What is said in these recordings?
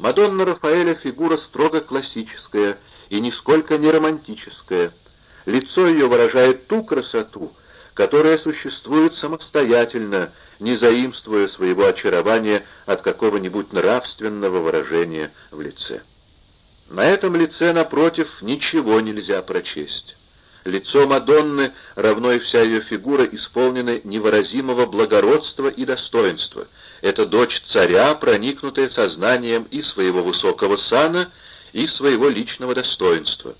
Мадонна Рафаэля фигура строго классическая и нисколько не романтическая. Лицо ее выражает ту красоту, которая существует самостоятельно, не заимствуя своего очарования от какого-нибудь нравственного выражения в лице. На этом лице, напротив, ничего нельзя прочесть. Лицо Мадонны, равно и вся ее фигура, исполнены невыразимого благородства и достоинства. Это дочь царя, проникнутая сознанием и своего высокого сана, и своего личного достоинства.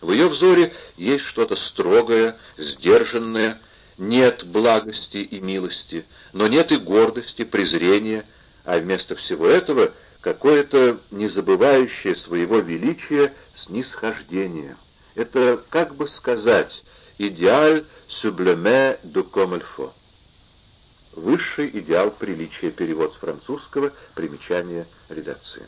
В ее взоре есть что-то строгое, сдержанное, нет благости и милости, но нет и гордости, презрения, а вместо всего этого какое-то незабывающее своего величия снисхождение. Это, как бы сказать, идеаль сублеме il faut. Высший идеал приличия, перевод с французского, примечание редакции.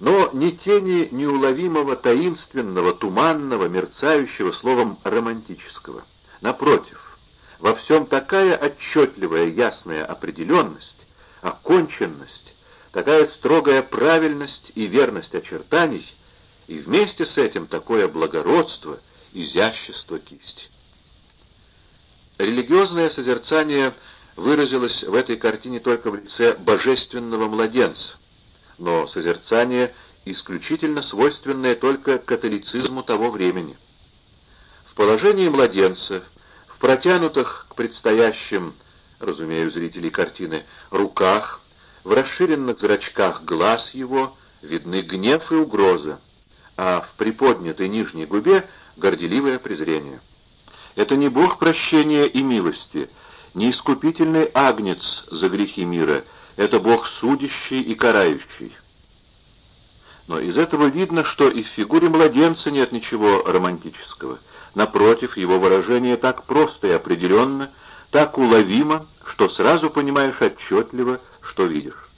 Но ни тени неуловимого, таинственного, туманного, мерцающего, словом, романтического. Напротив, во всем такая отчетливая, ясная определенность, оконченность, такая строгая правильность и верность очертаний — и вместе с этим такое благородство, изящество кисти. Религиозное созерцание выразилось в этой картине только в лице божественного младенца, но созерцание исключительно свойственное только католицизму того времени. В положении младенца, в протянутых к предстоящим, разумею зрителей картины, руках, в расширенных зрачках глаз его видны гнев и угроза, а в приподнятой нижней губе горделивое презрение. Это не Бог прощения и милости, не искупительный агнец за грехи мира, это Бог судящий и карающий. Но из этого видно, что и в фигуре младенца нет ничего романтического. Напротив, его выражение так просто и определенно, так уловимо, что сразу понимаешь отчетливо, что видишь.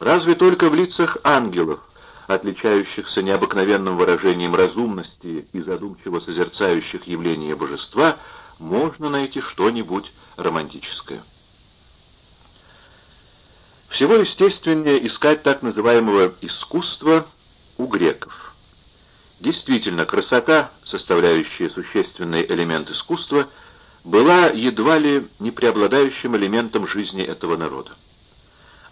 Разве только в лицах ангелов отличающихся необыкновенным выражением разумности и задумчиво созерцающих явления божества, можно найти что-нибудь романтическое. Всего естественнее искать так называемого искусства у греков. Действительно, красота, составляющая существенный элемент искусства, была едва ли не преобладающим элементом жизни этого народа.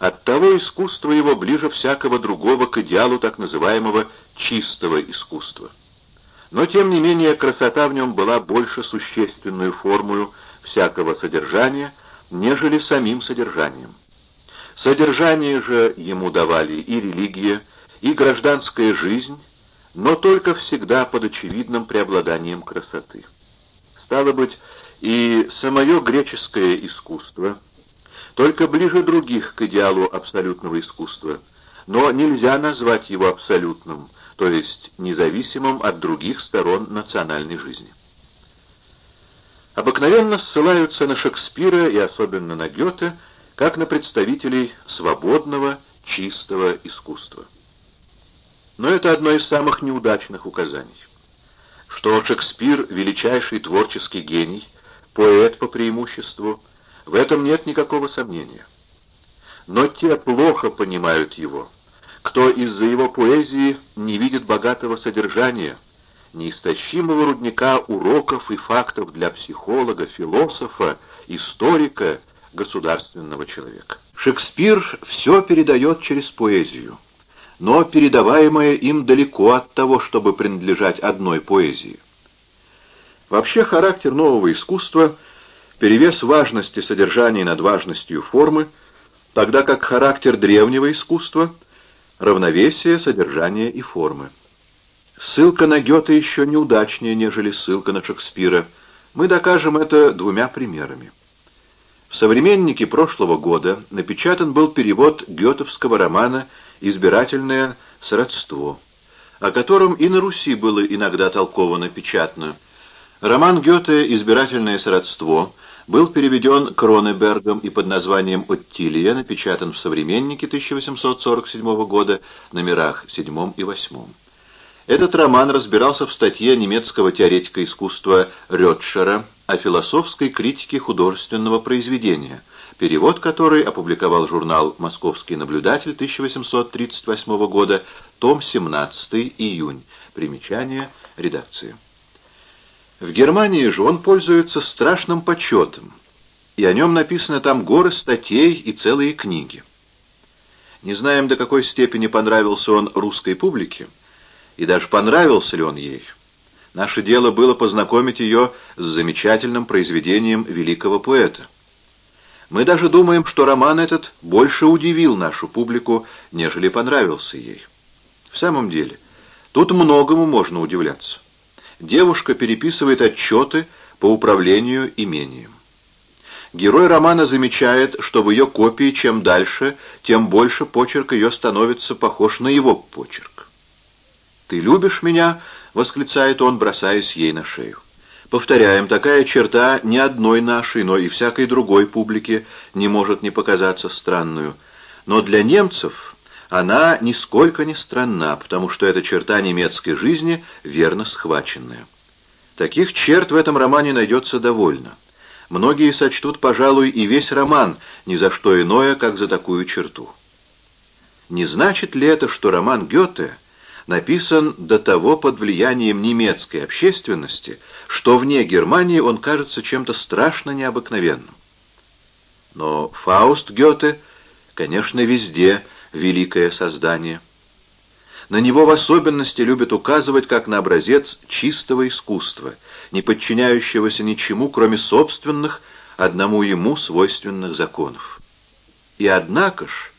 Оттого искусство его ближе всякого другого к идеалу так называемого «чистого искусства». Но, тем не менее, красота в нем была больше существенную формулу всякого содержания, нежели самим содержанием. Содержание же ему давали и религия, и гражданская жизнь, но только всегда под очевидным преобладанием красоты. Стало быть, и самое греческое искусство — только ближе других к идеалу абсолютного искусства, но нельзя назвать его абсолютным, то есть независимым от других сторон национальной жизни. Обыкновенно ссылаются на Шекспира и особенно на Гёте, как на представителей свободного, чистого искусства. Но это одно из самых неудачных указаний. Что Шекспир — величайший творческий гений, поэт по преимуществу — в этом нет никакого сомнения. Но те плохо понимают его, кто из-за его поэзии не видит богатого содержания, неистощимого рудника уроков и фактов для психолога, философа, историка, государственного человека. Шекспир все передает через поэзию, но передаваемое им далеко от того, чтобы принадлежать одной поэзии. Вообще характер нового искусства – перевес важности содержания над важностью формы, тогда как характер древнего искусства — равновесие содержания и формы. Ссылка на Гёте еще неудачнее, нежели ссылка на Шекспира. Мы докажем это двумя примерами. В «Современнике» прошлого года напечатан был перевод гетовского романа «Избирательное сродство», о котором и на Руси было иногда толковано печатно. Роман Гёте «Избирательное сродство» был переведен Кронебергом и под названием «Оттилия» напечатан в «Современнике» 1847 года, номерах 7 и 8. Этот роман разбирался в статье немецкого теоретика искусства Рётшера о философской критике художественного произведения, перевод которой опубликовал журнал «Московский наблюдатель» 1838 года, том 17 июнь. Примечание редакции. В Германии же он пользуется страшным почетом, и о нем написано там горы статей и целые книги. Не знаем, до какой степени понравился он русской публике, и даже понравился ли он ей. Наше дело было познакомить ее с замечательным произведением великого поэта. Мы даже думаем, что роман этот больше удивил нашу публику, нежели понравился ей. В самом деле, тут многому можно удивляться. Девушка переписывает отчеты по управлению имением. Герой романа замечает, что в ее копии чем дальше, тем больше почерк ее становится похож на его почерк. «Ты любишь меня?» — восклицает он, бросаясь ей на шею. Повторяем, такая черта ни одной нашей, но и всякой другой публике не может не показаться странную. Но для немцев она нисколько не странна, потому что эта черта немецкой жизни верно схваченная. Таких черт в этом романе найдется довольно. Многие сочтут, пожалуй, и весь роман ни за что иное, как за такую черту. Не значит ли это, что роман Гёте написан до того под влиянием немецкой общественности, что вне Германии он кажется чем-то страшно необыкновенным? Но Фауст Гёте, конечно, везде великое создание. На него в особенности любят указывать как на образец чистого искусства, не подчиняющегося ничему, кроме собственных, одному ему свойственных законов. И однако ж,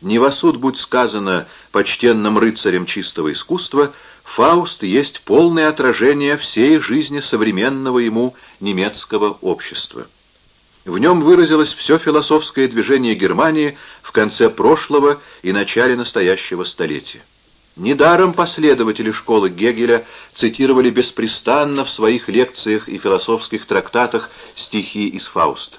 не во будь сказано почтенным рыцарем чистого искусства, Фауст есть полное отражение всей жизни современного ему немецкого общества. В нем выразилось все философское движение Германии в конце прошлого и начале настоящего столетия. Недаром последователи школы Гегеля цитировали беспрестанно в своих лекциях и философских трактатах стихи из Фауста.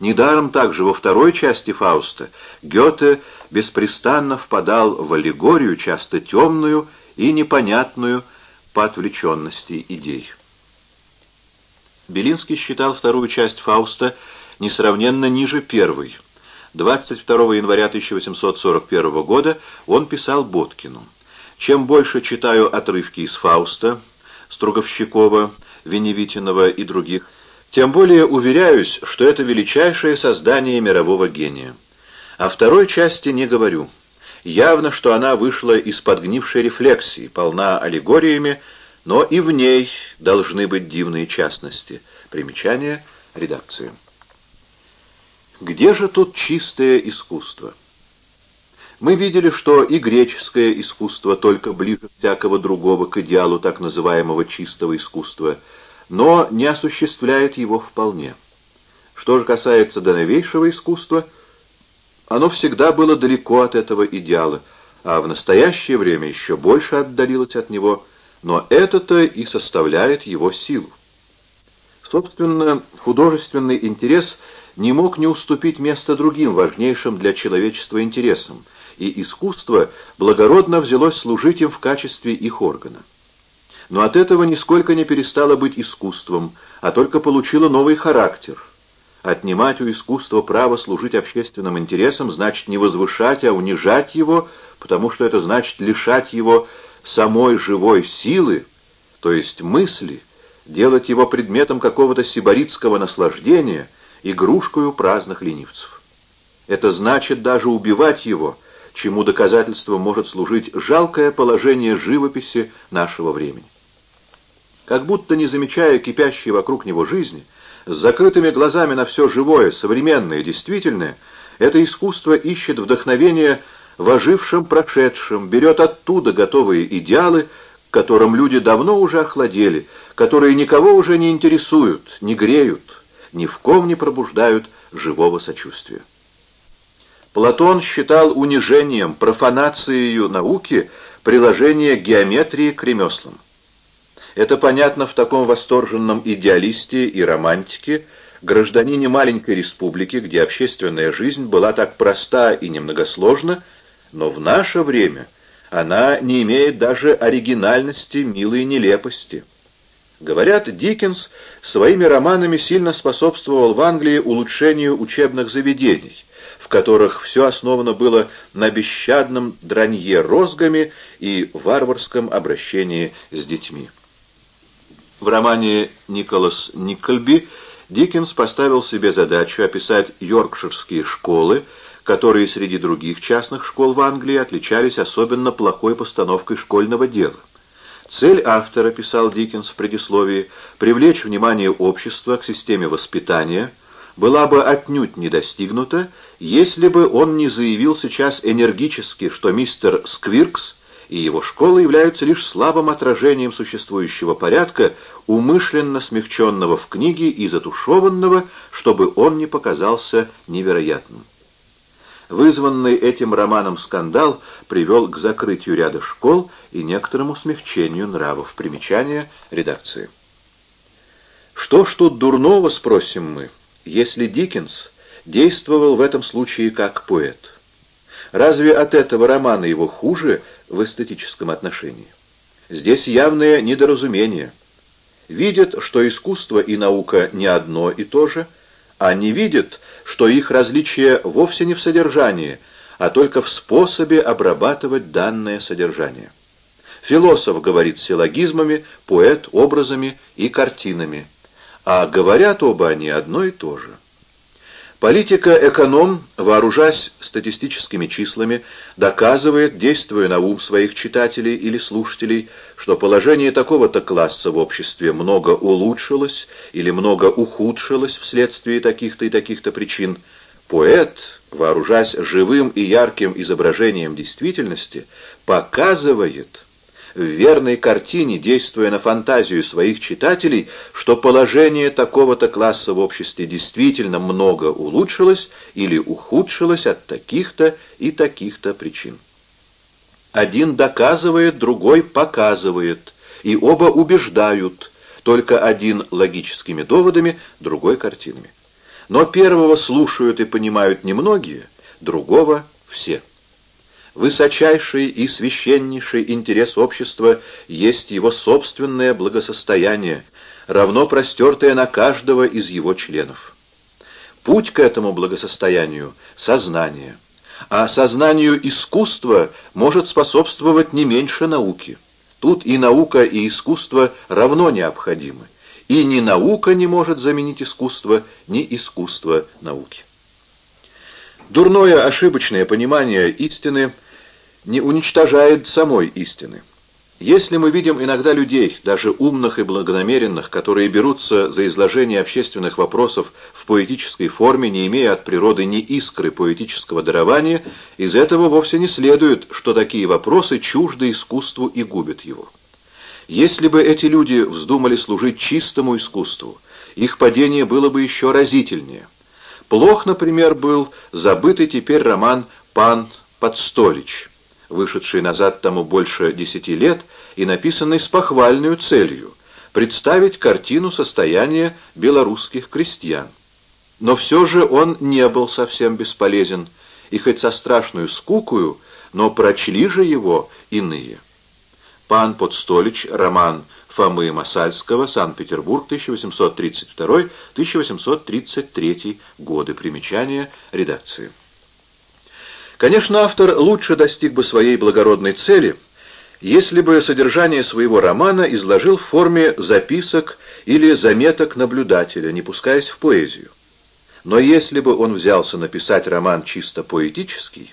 Недаром также во второй части Фауста Гёте беспрестанно впадал в аллегорию, часто темную и непонятную по отвлеченности идей. Белинский считал вторую часть Фауста несравненно ниже первой. 22 января 1841 года он писал Боткину. «Чем больше читаю отрывки из Фауста, Струговщикова, Веневитинова и других, тем более уверяюсь, что это величайшее создание мирового гения. О второй части не говорю. Явно, что она вышла из подгнившей рефлексии, полна аллегориями, но и в ней должны быть дивные частности. Примечание редакции. Где же тут чистое искусство? Мы видели, что и греческое искусство только ближе всякого другого к идеалу так называемого чистого искусства, но не осуществляет его вполне. Что же касается до новейшего искусства, оно всегда было далеко от этого идеала, а в настоящее время еще больше отдалилось от него, но это-то и составляет его силу. Собственно, художественный интерес – не мог не уступить место другим важнейшим для человечества интересам, и искусство благородно взялось служить им в качестве их органа. Но от этого нисколько не перестало быть искусством, а только получило новый характер. Отнимать у искусства право служить общественным интересам значит не возвышать, а унижать его, потому что это значит лишать его самой живой силы, то есть мысли, делать его предметом какого-то сибаритского наслаждения — игрушкою праздных ленивцев. Это значит даже убивать его, чему доказательством может служить жалкое положение живописи нашего времени. Как будто не замечая кипящей вокруг него жизни, с закрытыми глазами на все живое, современное, действительное, это искусство ищет вдохновение в ожившем прошедшем, берет оттуда готовые идеалы, которым люди давно уже охладели, которые никого уже не интересуют, не греют, ни в ком не пробуждают живого сочувствия. Платон считал унижением, профанацией науки приложение геометрии к ремеслам. Это понятно в таком восторженном идеалисте и романтике, гражданине маленькой республики, где общественная жизнь была так проста и немногосложна, но в наше время она не имеет даже оригинальности, милой нелепости. Говорят, Диккенс своими романами сильно способствовал в Англии улучшению учебных заведений, в которых все основано было на бесщадном дранье розгами и варварском обращении с детьми. В романе «Николас Никольби» Диккенс поставил себе задачу описать йоркширские школы, которые среди других частных школ в Англии отличались особенно плохой постановкой школьного дела. Цель автора, писал Диккенс в предисловии, привлечь внимание общества к системе воспитания, была бы отнюдь не достигнута, если бы он не заявил сейчас энергически, что мистер Сквиркс и его школа являются лишь слабым отражением существующего порядка, умышленно смягченного в книге и затушеванного, чтобы он не показался невероятным. Вызванный этим романом скандал привел к закрытию ряда школ и некоторому смягчению нравов. Примечание редакции. Что ж тут дурного, спросим мы, если Диккенс действовал в этом случае как поэт? Разве от этого романа его хуже в эстетическом отношении? Здесь явное недоразумение. Видят, что искусство и наука не одно и то же, не видят, что их различие вовсе не в содержании, а только в способе обрабатывать данное содержание. Философ говорит силлогизмами, поэт — образами и картинами, а говорят оба они одно и то же. Политика-эконом, вооружаясь статистическими числами, доказывает, действуя на ум своих читателей или слушателей, что положение такого-то класса в обществе много улучшилось или много ухудшилось вследствие таких-то и таких-то причин. Поэт, вооружаясь живым и ярким изображением действительности, показывает, в верной картине, действуя на фантазию своих читателей, что положение такого-то класса в обществе действительно много улучшилось или ухудшилось от таких-то и таких-то причин. Один доказывает, другой показывает, и оба убеждают, только один логическими доводами, другой картинами. Но первого слушают и понимают немногие, другого — все высочайший и священнейший интерес общества есть его собственное благосостояние, равно простертое на каждого из его членов. Путь к этому благосостоянию — сознание, а сознанию искусства может способствовать не меньше науки. Тут и наука, и искусство равно необходимы, и ни наука не может заменить искусство, ни искусство науки. Дурное ошибочное понимание истины — не уничтожает самой истины. Если мы видим иногда людей, даже умных и благонамеренных, которые берутся за изложение общественных вопросов в поэтической форме, не имея от природы ни искры поэтического дарования, из этого вовсе не следует, что такие вопросы чужды искусству и губят его. Если бы эти люди вздумали служить чистому искусству, их падение было бы еще разительнее. Плох, например, был забытый теперь роман «Пан Подстолич», вышедший назад тому больше десяти лет и написанный с похвальной целью — представить картину состояния белорусских крестьян. Но все же он не был совсем бесполезен, и хоть со страшную скукою, но прочли же его иные. Пан Подстолич, роман Фомы Масальского, Санкт-Петербург, 1832-1833 годы. Примечания редакции. Конечно, автор лучше достиг бы своей благородной цели, если бы содержание своего романа изложил в форме записок или заметок наблюдателя, не пускаясь в поэзию. Но если бы он взялся написать роман чисто поэтический,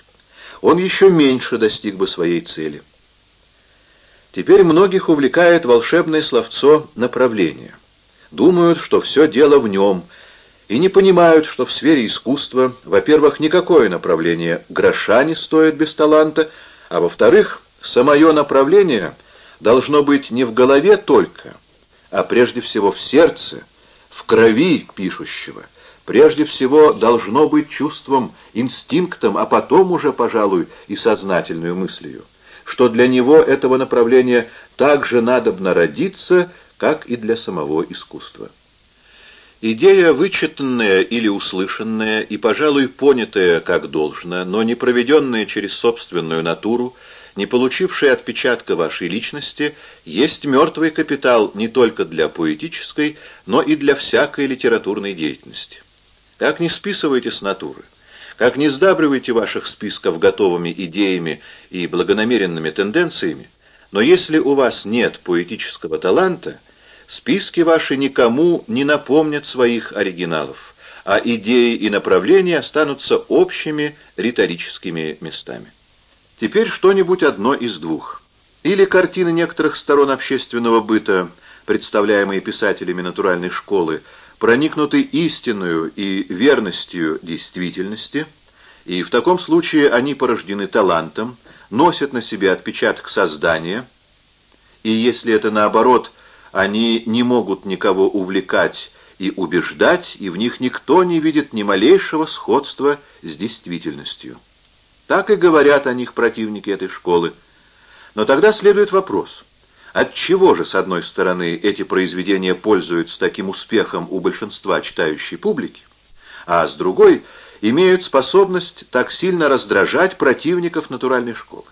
он еще меньше достиг бы своей цели. Теперь многих увлекает волшебное словцо направления. Думают, что все дело в нем – и не понимают, что в сфере искусства, во-первых, никакое направление гроша не стоит без таланта, а во-вторых, самое направление должно быть не в голове только, а прежде всего в сердце, в крови пишущего. Прежде всего должно быть чувством, инстинктом, а потом уже, пожалуй, и сознательной мыслью, что для него этого направления так же надобно родиться, как и для самого искусства. Идея, вычитанная или услышанная и, пожалуй, понятая как должно, но не проведенная через собственную натуру, не получивший отпечатка вашей личности, есть мертвый капитал не только для поэтической, но и для всякой литературной деятельности. Как не списывайте с натуры, как не сдабривайте ваших списков готовыми идеями и благонамеренными тенденциями, но если у вас нет поэтического таланта, списки ваши никому не напомнят своих оригиналов, а идеи и направления останутся общими риторическими местами. Теперь что-нибудь одно из двух. Или картины некоторых сторон общественного быта, представляемые писателями натуральной школы, проникнуты истинную и верностью действительности, и в таком случае они порождены талантом, носят на себе отпечаток создания, и если это наоборот, они не могут никого увлекать и убеждать, и в них никто не видит ни малейшего сходства с действительностью. Так и говорят о них противники этой школы. Но тогда следует вопрос, отчего же, с одной стороны, эти произведения пользуются таким успехом у большинства читающей публики, а с другой имеют способность так сильно раздражать противников натуральной школы?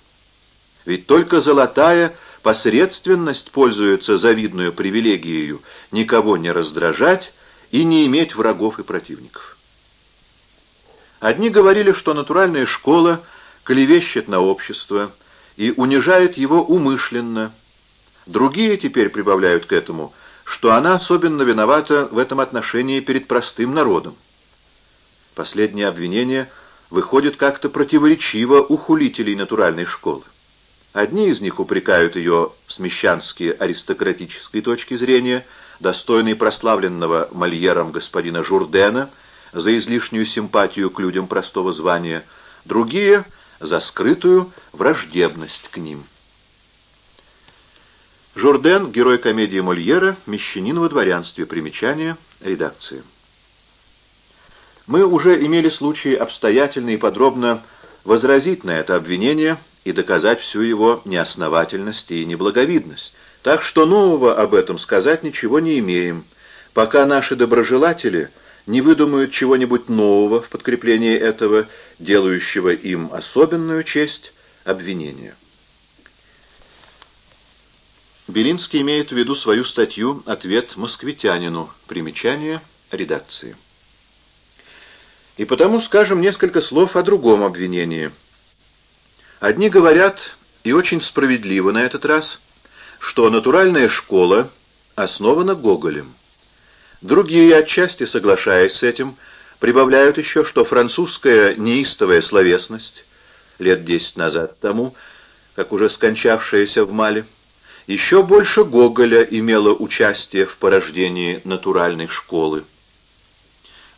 Ведь только золотая посредственность пользуется завидную привилегией никого не раздражать и не иметь врагов и противников. Одни говорили, что натуральная школа клевещет на общество и унижает его умышленно. Другие теперь прибавляют к этому, что она особенно виновата в этом отношении перед простым народом. Последнее обвинение выходит как-то противоречиво у хулителей натуральной школы. Одни из них упрекают ее с мещански аристократической точки зрения, достойной прославленного Мольером господина Журдена – за излишнюю симпатию к людям простого звания, другие — за скрытую враждебность к ним. Журден, герой комедии Мольера, «Мещанин во дворянстве», примечание, редакции. Мы уже имели случай обстоятельно и подробно возразить на это обвинение и доказать всю его неосновательность и неблаговидность, так что нового об этом сказать ничего не имеем, пока наши доброжелатели — не выдумают чего-нибудь нового в подкреплении этого, делающего им особенную честь обвинения. Белинский имеет в виду свою статью «Ответ москвитянину», примечание редакции. И потому скажем несколько слов о другом обвинении. Одни говорят, и очень справедливо на этот раз, что натуральная школа основана Гоголем. Другие, отчасти соглашаясь с этим, прибавляют еще, что французская неистовая словесность, лет десять назад тому, как уже скончавшаяся в Мале, еще больше Гоголя имела участие в порождении натуральной школы.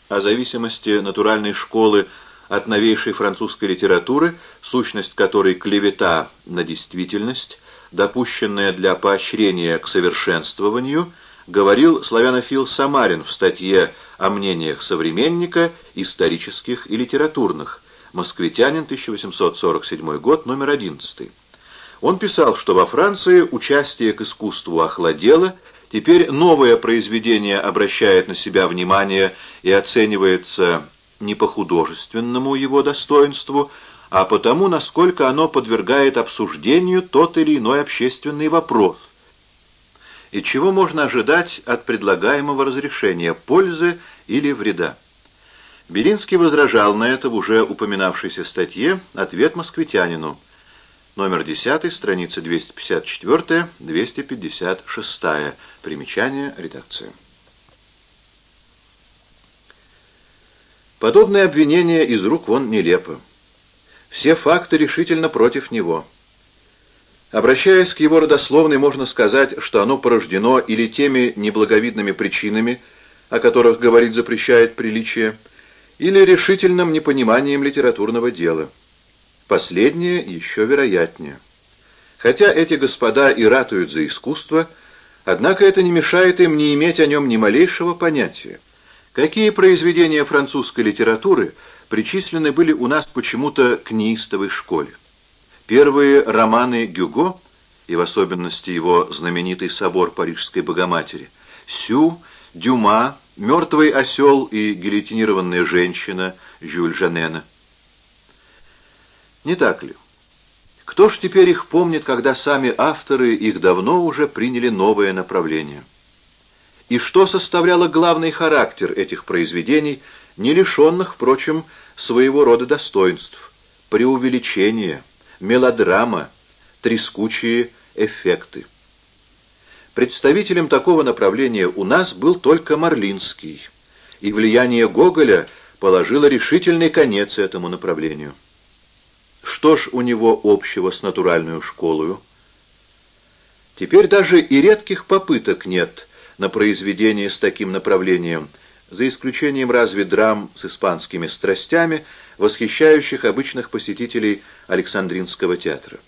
О зависимости натуральной школы от новейшей французской литературы, сущность которой клевета на действительность, допущенная для поощрения к совершенствованию – говорил славянофил Самарин в статье о мнениях современника, исторических и литературных, «Москвитянин, 1847 год, номер 11». Он писал, что во Франции участие к искусству охладело, теперь новое произведение обращает на себя внимание и оценивается не по художественному его достоинству, а потому, насколько оно подвергает обсуждению тот или иной общественный вопрос – и чего можно ожидать от предлагаемого разрешения, пользы или вреда. Белинский возражал на это в уже упоминавшейся статье «Ответ москвитянину», номер 10, страница 254-256, примечание редакции. Подобное обвинение из рук вон нелепо. Все факты решительно против него. Обращаясь к его родословной, можно сказать, что оно порождено или теми неблаговидными причинами, о которых говорить запрещает приличие, или решительным непониманием литературного дела. Последнее еще вероятнее. Хотя эти господа и ратуют за искусство, однако это не мешает им не иметь о нем ни малейшего понятия. Какие произведения французской литературы причислены были у нас почему-то к неистовой школе? Первые романы Гюго, и в особенности его знаменитый собор Парижской Богоматери, Сю, Дюма, «Мертвый осел» и «Гильотинированная женщина» Жюль Жанена. Не так ли? Кто ж теперь их помнит, когда сами авторы их давно уже приняли новое направление? И что составляло главный характер этих произведений, не лишенных, впрочем, своего рода достоинств? Преувеличение, мелодрама, трескучие эффекты. Представителем такого направления у нас был только Марлинский, и влияние Гоголя положило решительный конец этому направлению. Что ж у него общего с натуральную школою? Теперь даже и редких попыток нет на произведение с таким направлением, за исключением разве драм с испанскими страстями, восхищающих обычных посетителей Александринского театра.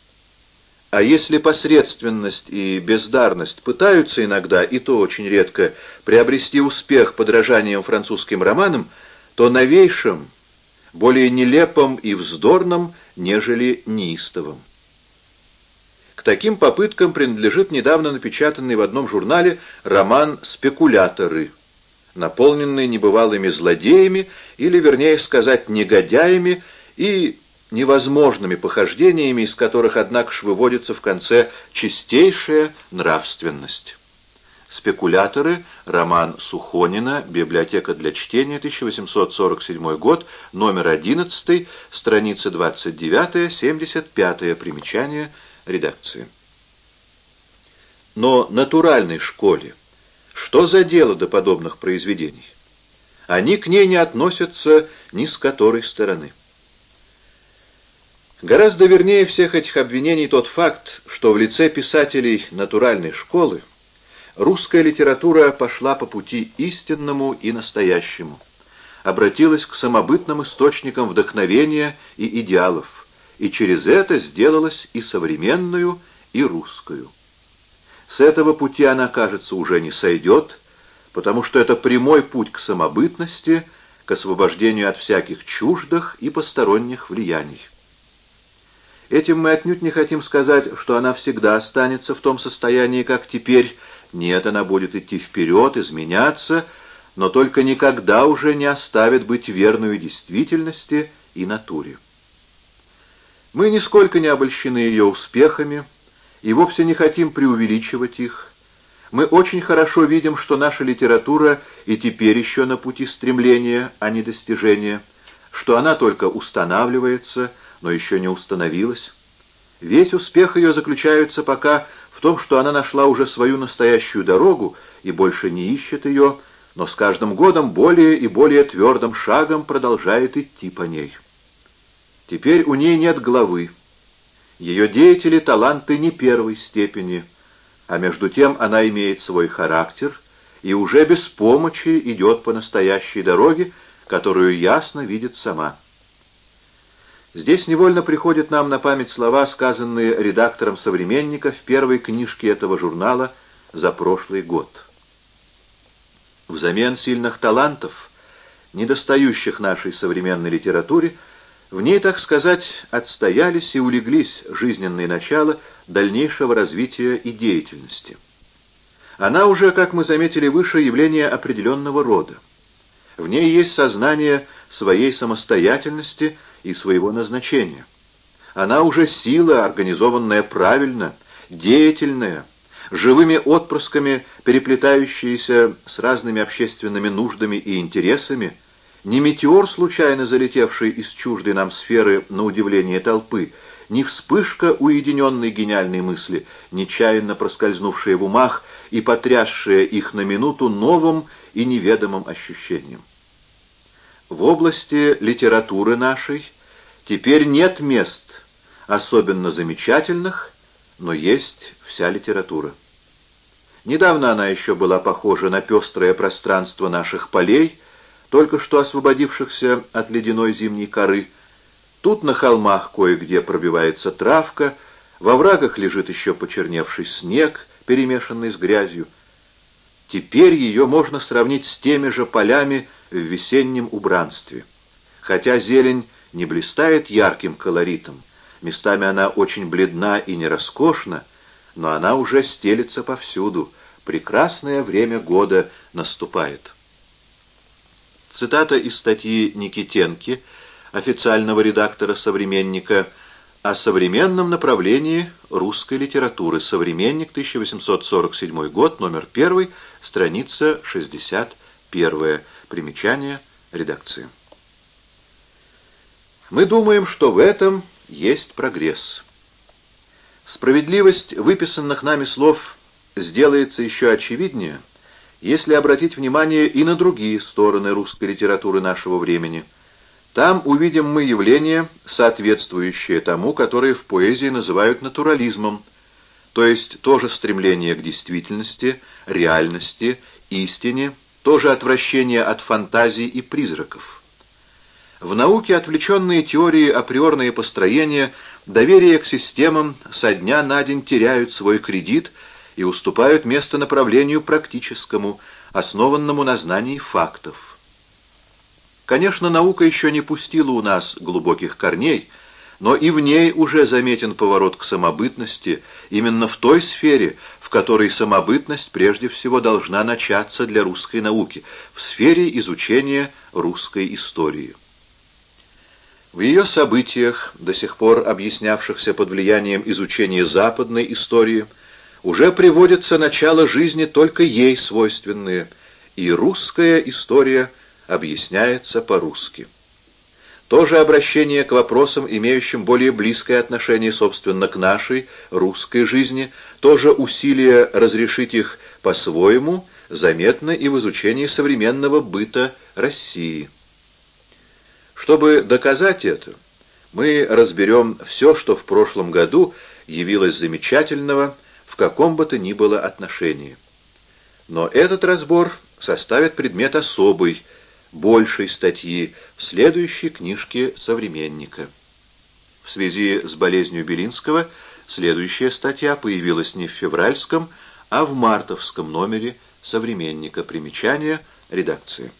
А если посредственность и бездарность пытаются иногда, и то очень редко, приобрести успех подражанием французским романам, то новейшим, более нелепым и вздорным, нежели неистовым. Таким попыткам принадлежит недавно напечатанный в одном журнале роман «Спекуляторы», наполненный небывалыми злодеями, или, вернее сказать, негодяями и невозможными похождениями, из которых, однако ж, выводится в конце чистейшая нравственность. «Спекуляторы», роман Сухонина, библиотека для чтения, 1847 год, номер 11, страница 29-75, примечание редакции. Но натуральной школе что за дело до подобных произведений? Они к ней не относятся ни с которой стороны. Гораздо вернее всех этих обвинений тот факт, что в лице писателей натуральной школы русская литература пошла по пути истинному и настоящему, обратилась к самобытным источникам вдохновения и идеалов, и через это сделалась и современную, и русскую. С этого пути она, кажется, уже не сойдет, потому что это прямой путь к самобытности, к освобождению от всяких чуждых и посторонних влияний. Этим мы отнюдь не хотим сказать, что она всегда останется в том состоянии, как теперь. Нет, она будет идти вперед, изменяться, но только никогда уже не оставит быть верную действительности и натуре. Мы нисколько не обольщены ее успехами и вовсе не хотим преувеличивать их. Мы очень хорошо видим, что наша литература и теперь еще на пути стремления, а не достижения, что она только устанавливается – но еще не установилась. Весь успех ее заключается пока в том, что она нашла уже свою настоящую дорогу и больше не ищет ее, но с каждым годом более и более твердым шагом продолжает идти по ней. Теперь у ней нет главы. Ее деятели таланты не первой степени, а между тем она имеет свой характер и уже без помощи идет по настоящей дороге, которую ясно видит сама. Здесь невольно приходят нам на память слова, сказанные редактором «Современника» в первой книжке этого журнала за прошлый год. Взамен сильных талантов, недостающих нашей современной литературе, в ней, так сказать, отстоялись и улеглись жизненные начала дальнейшего развития и деятельности. Она уже, как мы заметили выше, явление определенного рода. В ней есть сознание своей самостоятельности и своего назначения. Она уже сила, организованная правильно, деятельная, живыми отпрысками, переплетающиеся с разными общественными нуждами и интересами, не метеор, случайно залетевший из чуждой нам сферы на удивление толпы, не вспышка уединенной гениальной мысли, нечаянно проскользнувшая в умах и потрясшая их на минуту новым и неведомым ощущением. В области литературы нашей Теперь нет мест особенно замечательных, но есть вся литература. Недавно она еще была похожа на пестрое пространство наших полей, только что освободившихся от ледяной зимней коры. Тут на холмах кое-где пробивается травка, во врагах лежит еще почерневший снег, перемешанный с грязью. Теперь ее можно сравнить с теми же полями в весеннем убранстве. Хотя зелень не блистает ярким колоритом, местами она очень бледна и не роскошна, но она уже стелится повсюду, прекрасное время года наступает. Цитата из статьи Никитенки, официального редактора «Современника», о современном направлении русской литературы. Современник, 1847 год, номер 1, страница 61. Примечание редакции. Мы думаем, что в этом есть прогресс. Справедливость выписанных нами слов сделается еще очевиднее, если обратить внимание и на другие стороны русской литературы нашего времени. Там увидим мы явление, соответствующее тому, которое в поэзии называют натурализмом, то есть тоже стремление к действительности, реальности, истине, тоже отвращение от фантазий и призраков. В науке отвлеченные теории априорные построения, доверие к системам со дня на день теряют свой кредит и уступают место направлению практическому, основанному на знании фактов. Конечно, наука еще не пустила у нас глубоких корней, но и в ней уже заметен поворот к самобытности, именно в той сфере, в которой самобытность прежде всего должна начаться для русской науки, в сфере изучения русской истории. В ее событиях, до сих пор объяснявшихся под влиянием изучения западной истории, уже приводится начало жизни только ей свойственные, и русская история объясняется по-русски. То же обращение к вопросам, имеющим более близкое отношение, собственно, к нашей, русской жизни, тоже усилие разрешить их по-своему, заметно и в изучении современного быта России. Чтобы доказать это, мы разберем все, что в прошлом году явилось замечательного в каком бы то ни было отношении. Но этот разбор составит предмет особый, большей статьи в следующей книжке «Современника». В связи с болезнью Белинского следующая статья появилась не в февральском, а в мартовском номере «Современника». Примечание редакции.